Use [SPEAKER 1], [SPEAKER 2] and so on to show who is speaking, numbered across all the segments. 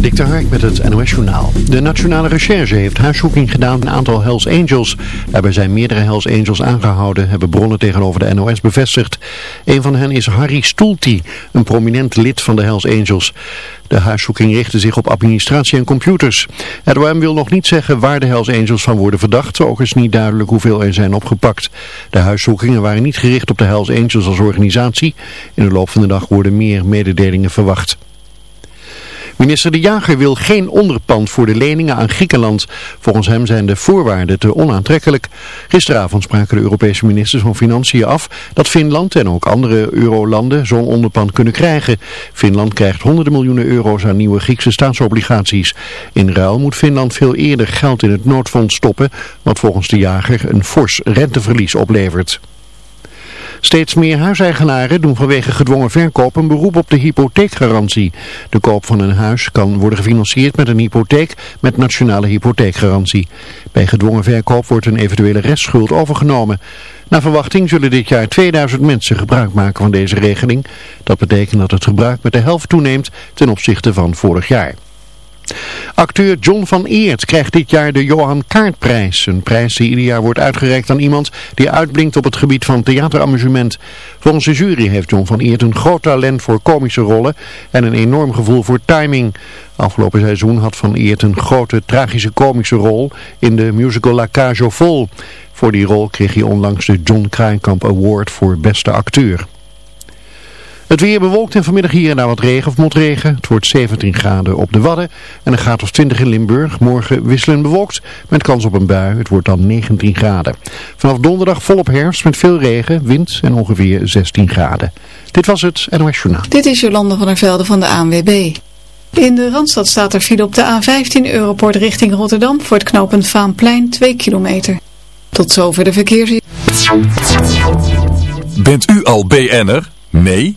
[SPEAKER 1] Dik Hark met het NOS Journaal. De Nationale Recherche heeft huiszoeking gedaan in een aantal Hells Angels. Daarbij zijn meerdere Hells Angels aangehouden, hebben bronnen tegenover de NOS bevestigd. Een van hen is Harry Stoelty, een prominent lid van de Hells Angels. De huiszoeking richtte zich op administratie en computers. Het OM wil nog niet zeggen waar de Hells Angels van worden verdacht. Ook is niet duidelijk hoeveel er zijn opgepakt. De huiszoekingen waren niet gericht op de Hells Angels als organisatie. In de loop van de dag worden meer mededelingen verwacht. Minister De Jager wil geen onderpand voor de leningen aan Griekenland. Volgens hem zijn de voorwaarden te onaantrekkelijk. Gisteravond spraken de Europese ministers van Financiën af dat Finland en ook andere eurolanden zo'n onderpand kunnen krijgen. Finland krijgt honderden miljoenen euro's aan nieuwe Griekse staatsobligaties. In ruil moet Finland veel eerder geld in het noodfonds stoppen, wat volgens De Jager een fors renteverlies oplevert. Steeds meer huiseigenaren doen vanwege gedwongen verkoop een beroep op de hypotheekgarantie. De koop van een huis kan worden gefinancierd met een hypotheek met nationale hypotheekgarantie. Bij gedwongen verkoop wordt een eventuele restschuld overgenomen. Naar verwachting zullen dit jaar 2000 mensen gebruik maken van deze regeling. Dat betekent dat het gebruik met de helft toeneemt ten opzichte van vorig jaar. Acteur John van Eert krijgt dit jaar de Johan Kaartprijs. Een prijs die ieder jaar wordt uitgereikt aan iemand die uitblinkt op het gebied van theateramusement. Volgens de jury heeft John van Eert een groot talent voor komische rollen en een enorm gevoel voor timing. Afgelopen seizoen had Van Eert een grote tragische komische rol in de musical La Cage aux Folles. Voor die rol kreeg hij onlangs de John Krijnkamp Award voor beste acteur. Het weer bewolkt en vanmiddag hier en daar wat regen of motregen. Het wordt 17 graden op de Wadden en een graad of 20 in Limburg. Morgen wisselen bewolkt met kans op een bui. Het wordt dan 19 graden. Vanaf donderdag volop herfst met veel regen, wind en ongeveer 16 graden. Dit was het NOS Journaal.
[SPEAKER 2] Dit is Jolande van der Velde van de ANWB. In de Randstad staat er file op de A15 Europort richting Rotterdam voor het knooppunt Vaanplein 2 kilometer. Tot zover de verkeers.
[SPEAKER 3] Bent u al BN'er? Nee?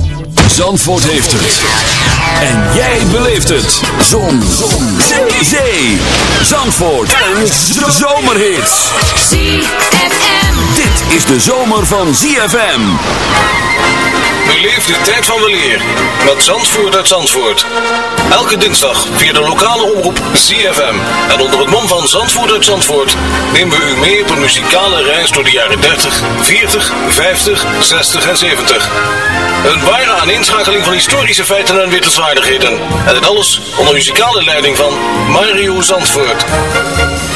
[SPEAKER 3] Zandvoort heeft het. En jij beleeft het. Zon. Zon. Zee. Zee. Zandvoort. En zomerhits.
[SPEAKER 4] ZFM.
[SPEAKER 3] Dit is de zomer van ZFM.
[SPEAKER 5] Beleef de tijd van weleer met Zandvoort uit Zandvoort. Elke dinsdag via de lokale omroep ZFM. En onder het mom van Zandvoort uit Zandvoort nemen we u mee op een muzikale reis door de jaren 30, 40, 50, 60 en 70. Een ware aaninschakeling van historische feiten en wittelswaardigheden. En dit alles onder muzikale leiding van Mario Zandvoort.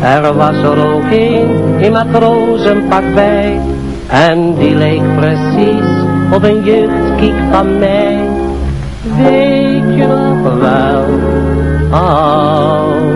[SPEAKER 6] Er was er ook een in matrozenpak bij, en die leek precies op een jeugdkiek van mij. Weet je nog wel, oudje?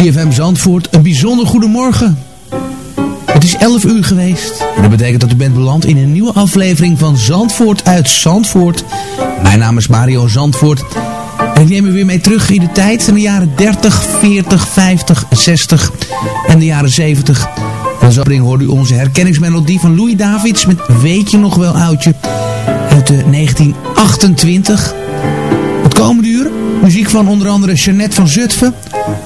[SPEAKER 7] CFM Zandvoort, een bijzonder goedemorgen. Het is 11 uur geweest. En dat betekent dat u bent beland in een nieuwe aflevering van Zandvoort uit Zandvoort. Mijn naam is Mario Zandvoort. En ik neem u weer mee terug in de tijd van de jaren 30, 40, 50, 60 en de jaren 70. En zo hoorde u onze herkenningsmelodie van Louis Davids met Weet je nog wel oudje uit de 1928. Het komende uur muziek van onder andere Jeannette van Zutphen.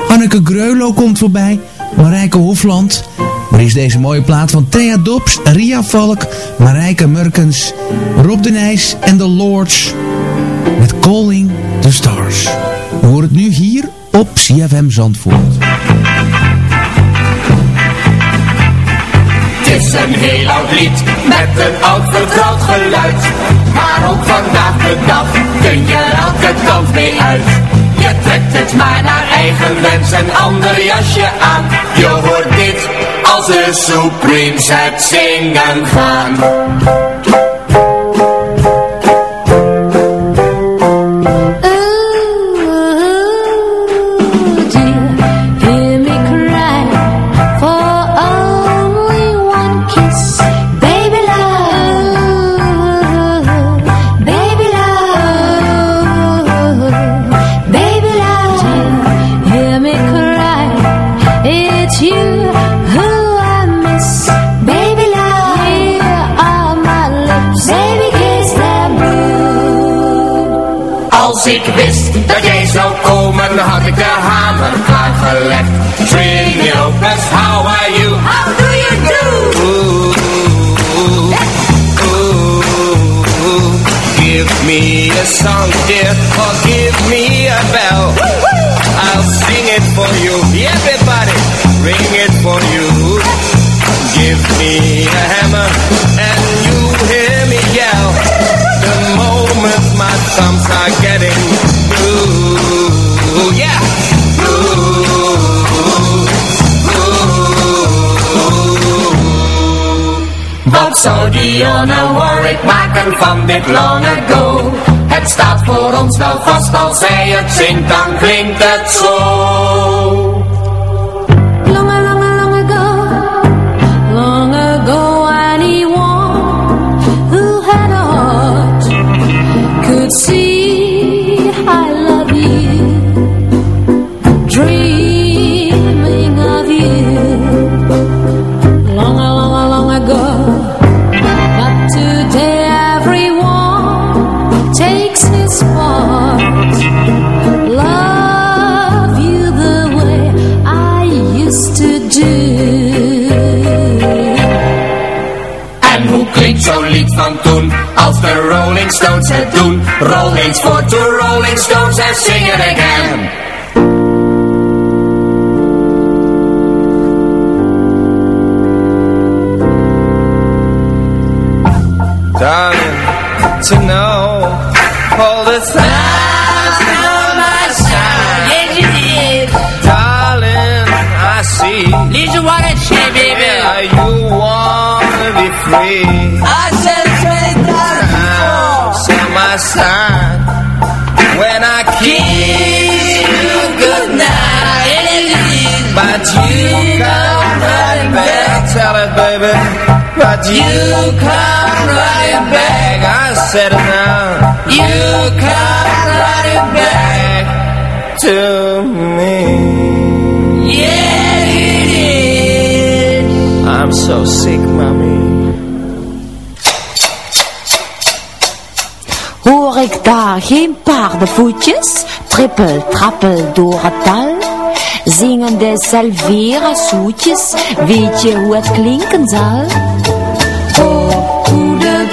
[SPEAKER 7] Anneke Greulo komt voorbij. Marijke Hofland. Maar is deze mooie plaat van Thea Dobbs, Ria Valk, Marijke Murkens, Rob de Nijs en The Lords. Met Calling the Stars. We horen het nu hier op CFM Zandvoort.
[SPEAKER 8] Het is een heel oud lied met een oud vertrouwd geluid. Maar ook vandaag de dag kun je elke kant mee uit. Je trekt het maar naar eigen wens en ander jasje aan. Je hoort dit als de Supremes het zingen gaan. Ik wist dat jij zou komen, had ik de hamer klaargelegd. Trio, that's how are you? How do you do? Ooh, ooh, give me a song, dear, or give me a bell. I'll sing it for you. Everybody, ring it for you. Give me a hammer thumbs are getting blue, yeah. Blue.
[SPEAKER 9] Wat zou Dionne Warwick maken van dit long ago? Het staat voor ons wel vast, als zij het zingt, dan klinkt het zo. Als de Rolling Stones het doen? Roll eens voor de Rolling Stones en sing it again.
[SPEAKER 10] Darling, to know all the signs on my side.
[SPEAKER 11] Yes, you did.
[SPEAKER 10] Darling, I see.
[SPEAKER 11] Listen what I say, baby.
[SPEAKER 10] Yeah, you wanna be free. But you come running back, tell it, baby. But you come running back. I said it now. You come running back to me.
[SPEAKER 11] Yeah, you did.
[SPEAKER 10] I'm so sick, mommy.
[SPEAKER 12] Hoor ik daar geen paardenvoetjes, trippel, trappel door het dal? Zingende salvera zoetjes, weet je hoe het klinken zal? Oh, hoe de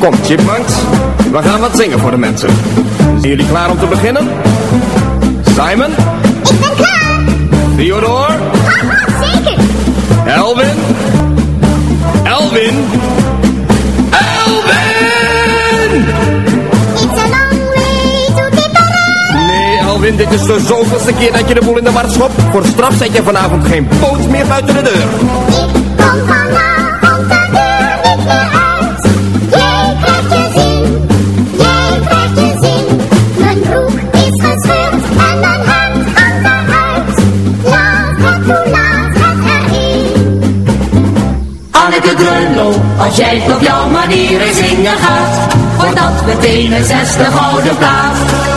[SPEAKER 10] Kom, chipmunks. We gaan wat zingen voor de mensen. Zijn jullie klaar om te beginnen? Simon?
[SPEAKER 8] Ik ben klaar.
[SPEAKER 10] Theodore?
[SPEAKER 8] Zeker.
[SPEAKER 10] Elvin? Elvin? Elvin!
[SPEAKER 8] It's a long way to Tipperary.
[SPEAKER 10] Nee, Elvin, dit is de zoveelste keer dat je de boel in de war schopt. Voor straf zet je vanavond geen poot meer buiten de deur.
[SPEAKER 8] Ik kom vanavond
[SPEAKER 9] als jij op jouw manier zingen gaat, wordt dat meteen een zesde gouden plaat.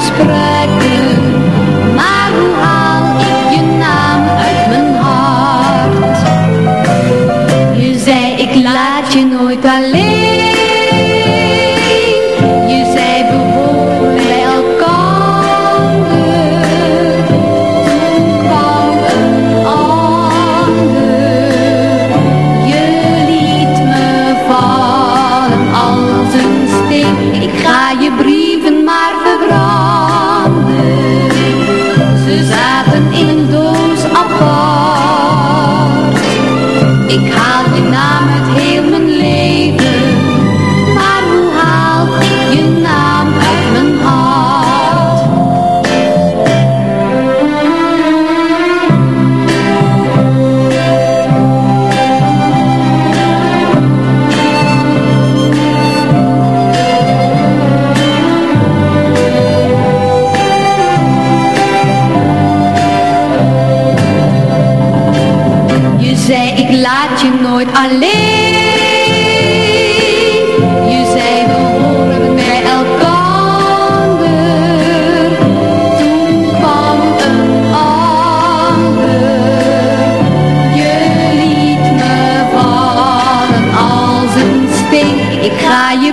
[SPEAKER 9] spread. Alleen. Je zei we horen bij elkaar. Toen kwam een ander. Je liet me vallen als een steen. Ik ga je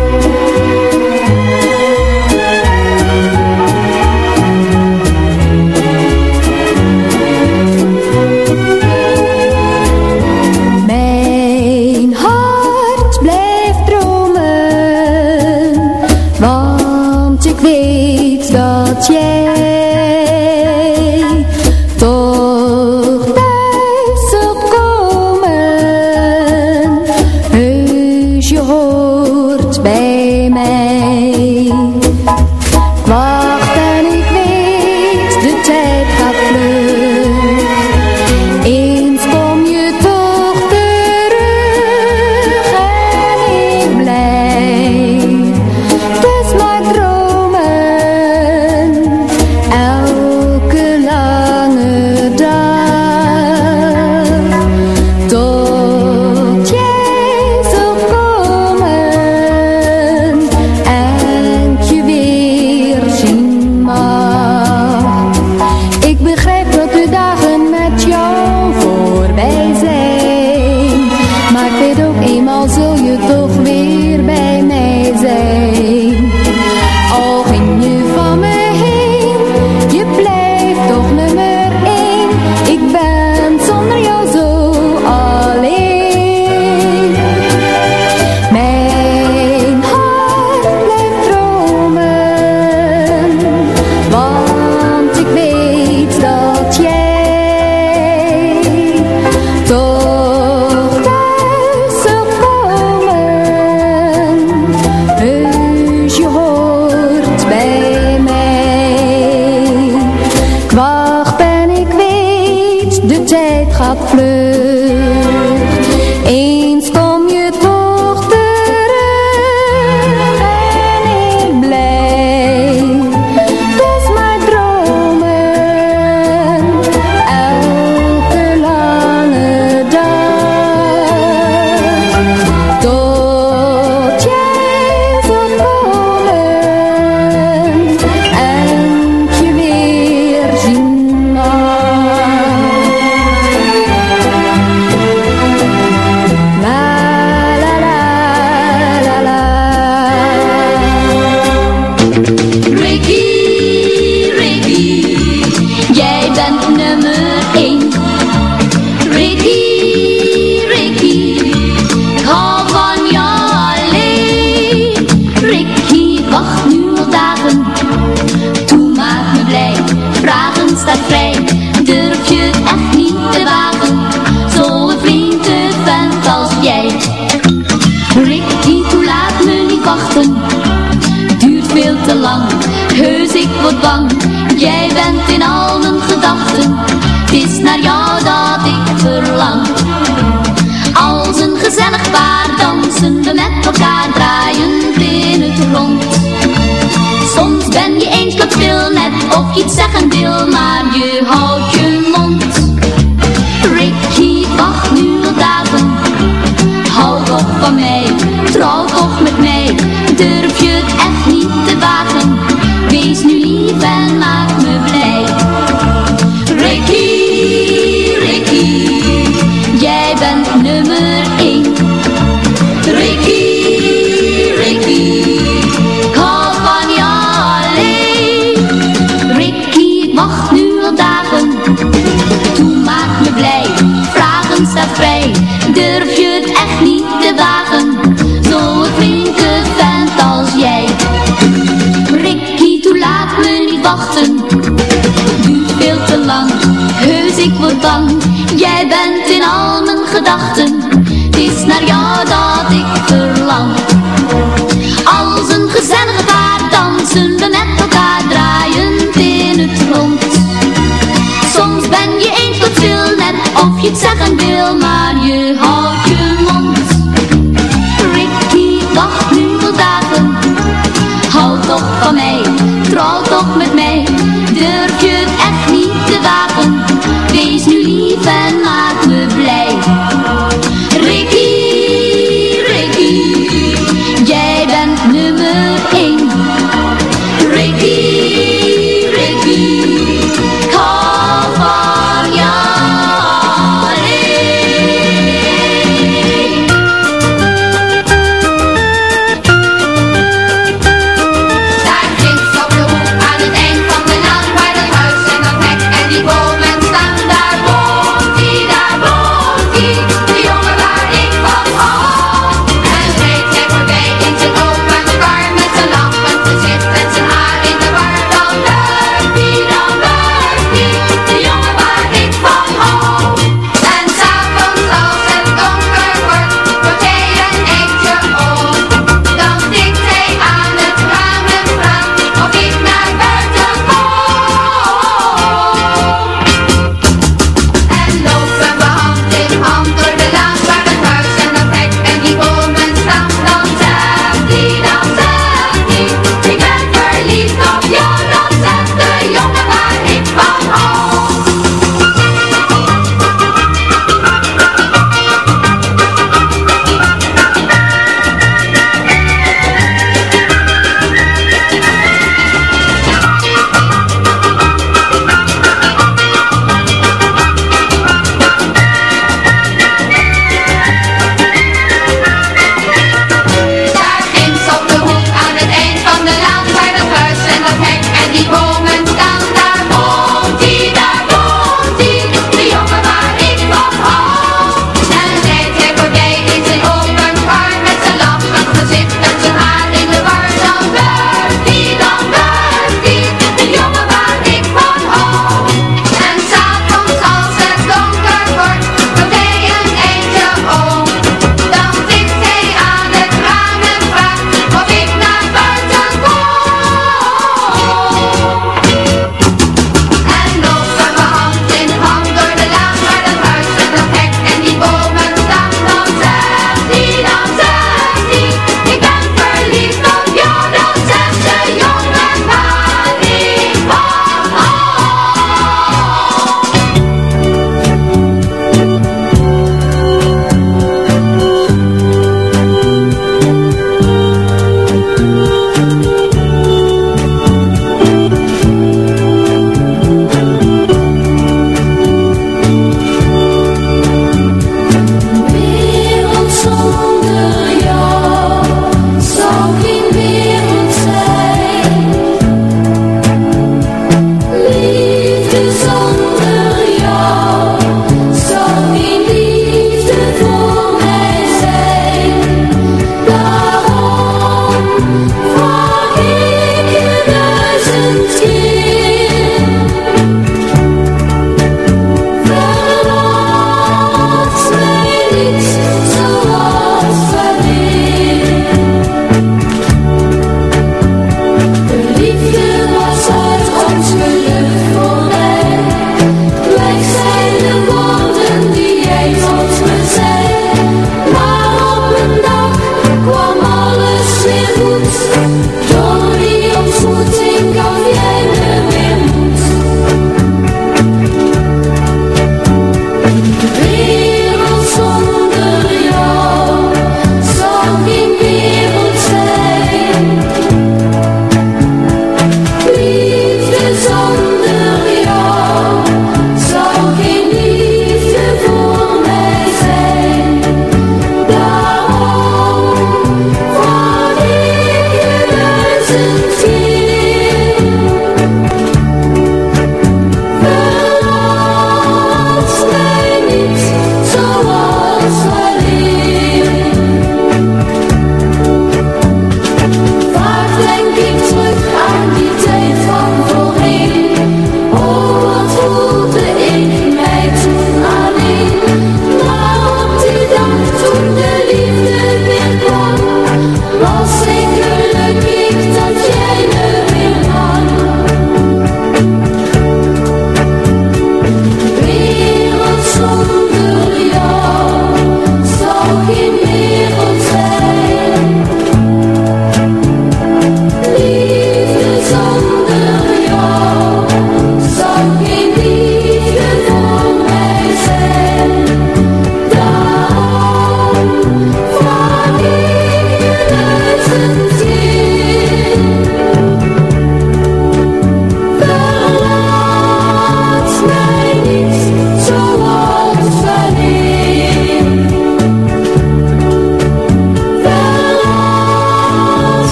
[SPEAKER 9] ik
[SPEAKER 13] word bang, jij bent in al mijn gedachten. Het is naar jou dat ik verlang. Als een gezellig waar dansen we met elkaar draaiend in het rond. Soms ben je één wat veel net of je het zeggen wil, maar...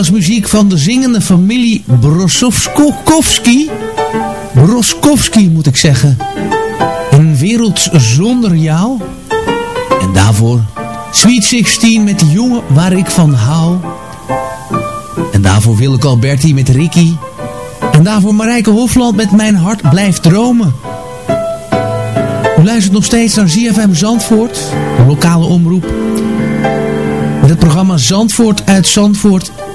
[SPEAKER 7] was muziek van de zingende familie Brosowski. Broskowski moet ik zeggen. Een wereld zonder jou. En daarvoor Sweet 16 met de jongen waar ik van hou. En daarvoor Willeke Alberti met Ricky. En daarvoor Marijke Hofland met Mijn hart blijft dromen. U luistert nog steeds naar ZFM Zandvoort, de lokale omroep. Met het programma Zandvoort uit Zandvoort.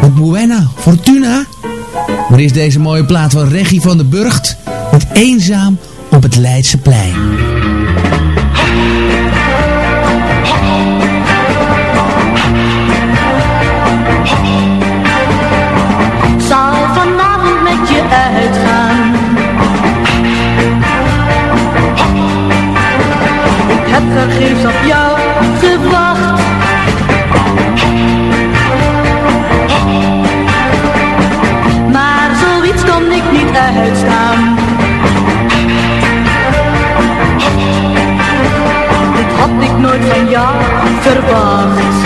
[SPEAKER 7] Met Buena Fortuna. Maar is deze mooie plaat van Reggie van der Burgt. Met Eenzaam op het Leidseplein.
[SPEAKER 14] Ik zal vanavond met je uitgaan. Ik heb vergeefs op jou verwacht.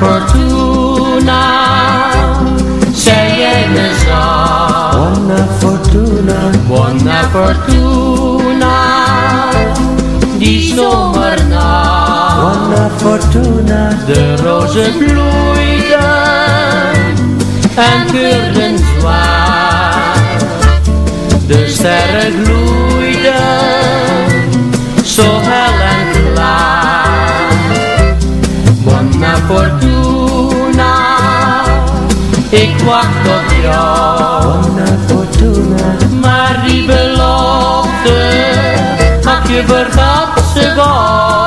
[SPEAKER 6] fortuna Scegliene so Buona fortuna. Buona fortuna
[SPEAKER 14] die zomerna Buona fortuna. De rozen bloeiden En keurden zwaar. De sterren gloeiden Zo hel en klaar fortuna. Ik wacht op jou Buona fortuna. Maar die belofte Had je vergat ze
[SPEAKER 15] wel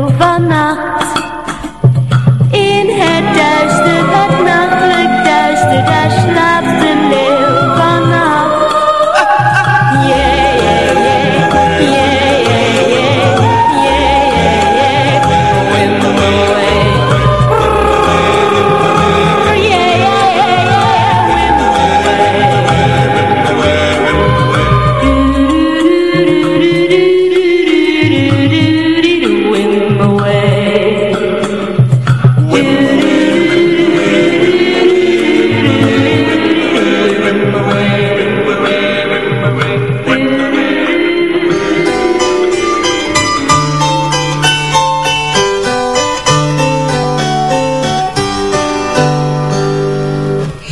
[SPEAKER 15] vana.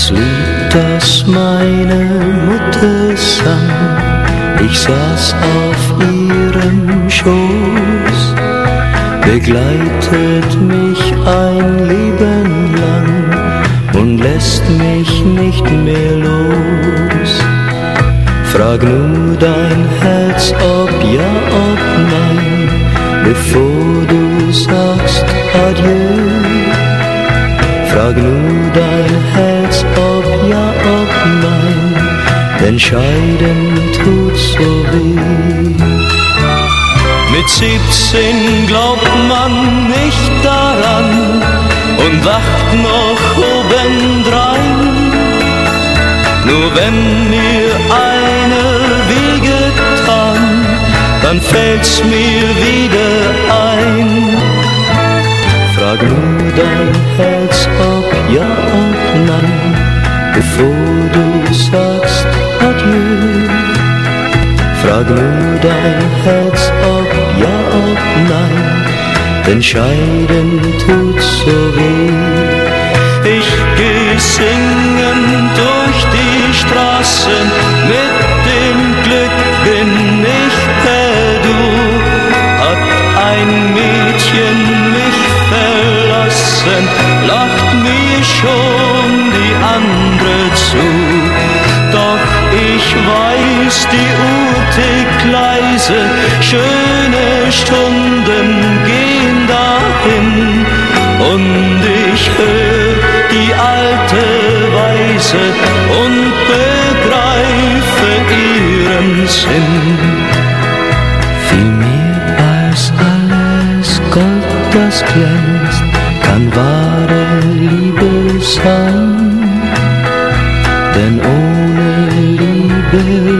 [SPEAKER 16] Das Lied, das meine Mutter sang, ich saß auf ihrem Schoß, begleitet mich ein Leben lang und lässt mich nicht mehr los. Frag nur dein Herz, ob ja, ob nein, bevor du sagst Adieu. Frag nur scheiden tut so weh. Mit 17 glaubt man nicht daran und wacht noch obendrein. Nur wenn mir eine wehgetan, dann fällt's mir wieder ein. Frag nur dein Herz, ob ja, ob nein, bevor du sagst Frag nur dein Herz, ob ja, ob nein, denn scheiden tut so weh. Ich geh singen durch die Straßen, mit dem Glück bin ich per Du. Hat ein Mädchen mich verlassen, lacht mir schon die andere zu. Doch ich weiß, die Uhr tickt leise, schöne Stunden gehen dahin. Und ich hör die alte Weise und begreife ihren Sinn. Mehr als alles Gold, das glänzt, kann wahre Liebe sein. Denn ohne Liebe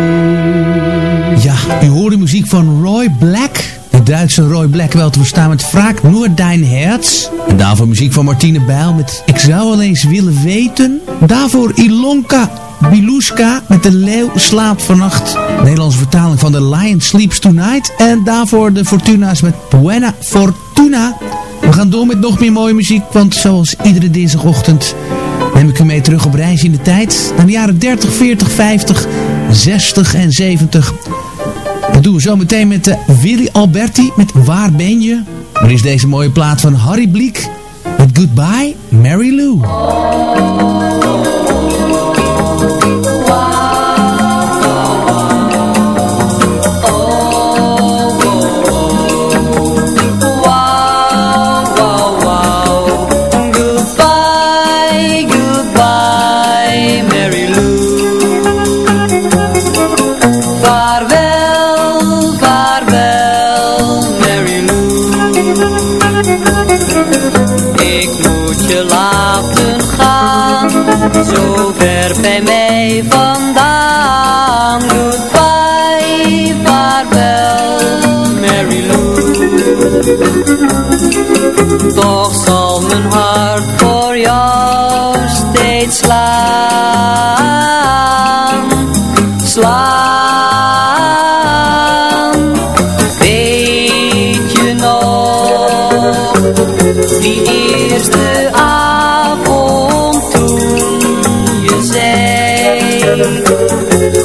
[SPEAKER 7] U hoorde muziek van Roy Black. De Duitse Roy Black wel te verstaan met Vraag Nur Dein Herz. En daarvoor muziek van Martine Bijl met Ik zou wel eens willen weten. Daarvoor Ilonka Biluska met De Leeuw slaapt vannacht. Nederlandse vertaling van The Lion Sleeps Tonight. En daarvoor de Fortuna's met Buena Fortuna. We gaan door met nog meer mooie muziek, want zoals iedere dinsdagochtend neem ik u mee terug op reis in de tijd. Naar de jaren 30, 40, 50, 60 en 70. Dat doen we zo meteen met uh, Willy Alberti met Waar ben je? Er is deze mooie plaat van Harry Bliek met Goodbye Mary Lou.
[SPEAKER 9] Ver bij mij vandaan. Goodbye, vaarwel, Mary Lou.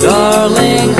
[SPEAKER 9] Darling,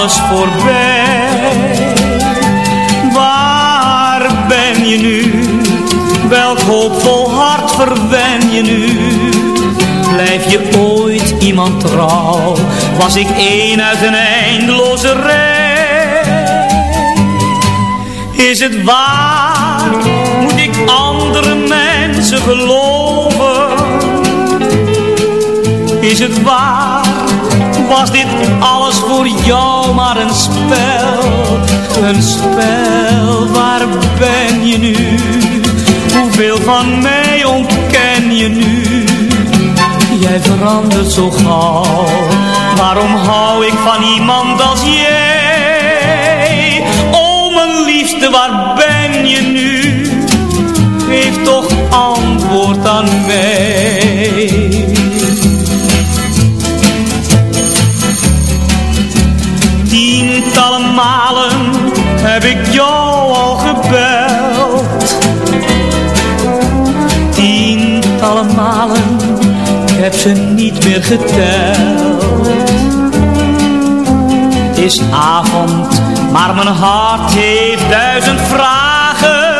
[SPEAKER 17] alles voorbij? Waar ben je nu? Welk hoopvol hart verwen je nu? Blijf je ooit iemand trouw? Was ik één uit een eindeloze rij? Is het waar? Moet ik andere mensen geloven? Is het waar? Was dit alles voor jou maar een spel? Een spel, waar ben je nu? Hoeveel van mij ontken je nu? Jij verandert zo gauw Waarom hou ik van iemand als jij? O mijn liefste, waar ben je nu? Geef toch antwoord aan mij heb ik jou al gebeld. Tientallen malen, ik heb ze niet meer geteld. Het is avond, maar mijn hart heeft duizend vragen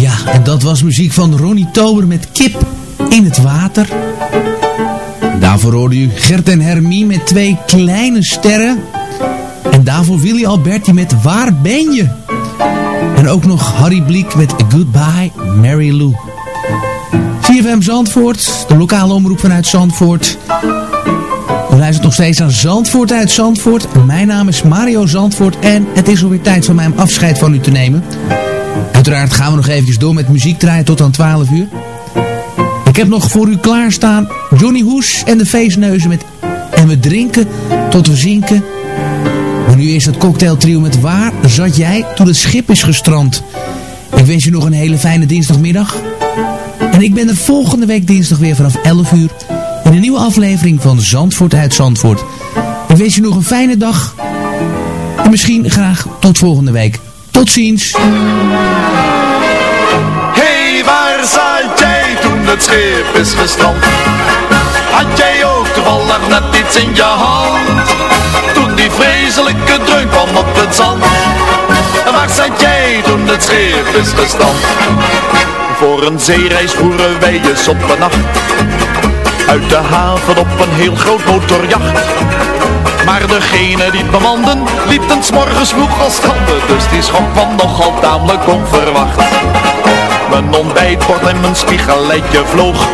[SPEAKER 7] Ja, en dat was was muziek van Ronnie Tober met Kip in het water. Daarvoor hoorde u Gert en Hermie met twee kleine sterren. En daarvoor Willy Alberti met Waar ben je? En ook nog Harry Bliek met Goodbye Mary Lou. CFM Zandvoort, de lokale omroep vanuit Zandvoort. U luistert nog steeds aan Zandvoort uit Zandvoort. Mijn naam is Mario Zandvoort en het is alweer tijd voor mij om afscheid van u te nemen. Uiteraard gaan we nog eventjes door met muziek draaien tot aan 12 uur. Ik heb nog voor u klaarstaan Johnny Hoes en de feestneuzen met En we drinken tot we zinken. Maar nu eerst het cocktailtrio met Waar zat jij toen het schip is gestrand? Ik wens je nog een hele fijne dinsdagmiddag. En ik ben er volgende week dinsdag weer vanaf 11 uur in een nieuwe aflevering van Zandvoort uit Zandvoort. Ik wens je nog een fijne dag. En misschien graag tot volgende week. Tot ziens.
[SPEAKER 18] Hey, waar zat jij toen het schip is gestrand? Had jij ook toevallig net iets in je hand? Toen die vreselijke dreun kwam op het zand. En waar zat jij toen het schip is gestrand? Voor een zeereis voeren wij eens op een nacht. Uit de haven op een heel groot motorjacht. Maar degene die het bemanden liep ten morgens vroeg al stranden Dus die schok kwam nogal tamelijk onverwacht. Mijn ontbijtbord en mijn spiegelletje vloog.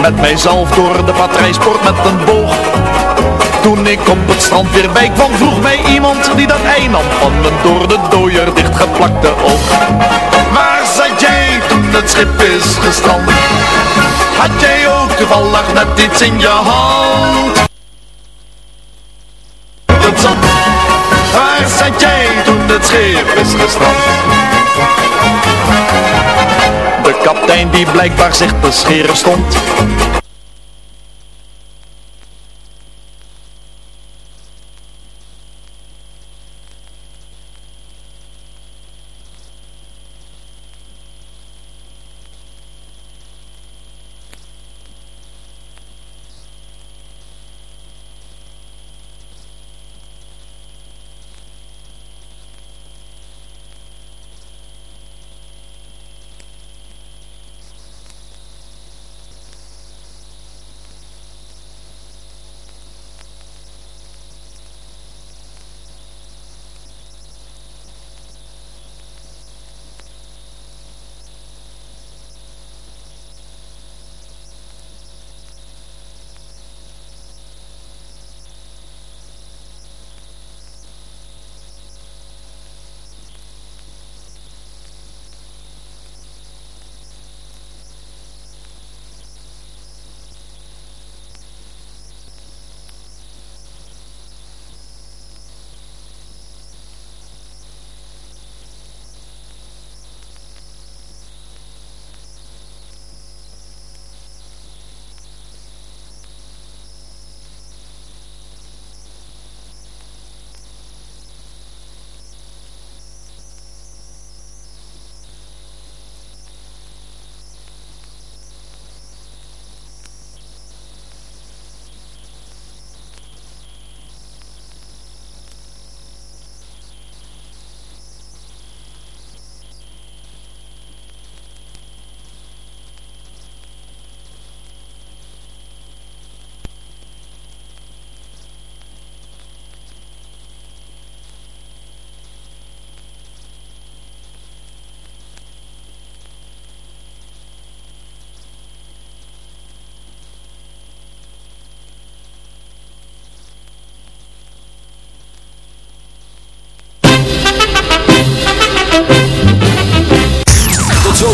[SPEAKER 18] Met mijzelf door de patrijsport met een boog. Toen ik op het strand weer bij kwam vroeg mij iemand die dat ei nam. Van mijn door de dooier dichtgeplakte oog. Waar zat jij toen het schip is gestrand? Had jij ook toevallig net iets in je hand? het zand. Waar zat jij toen het schip is gestrand? De kaptein die blijkbaar zich te scheren stond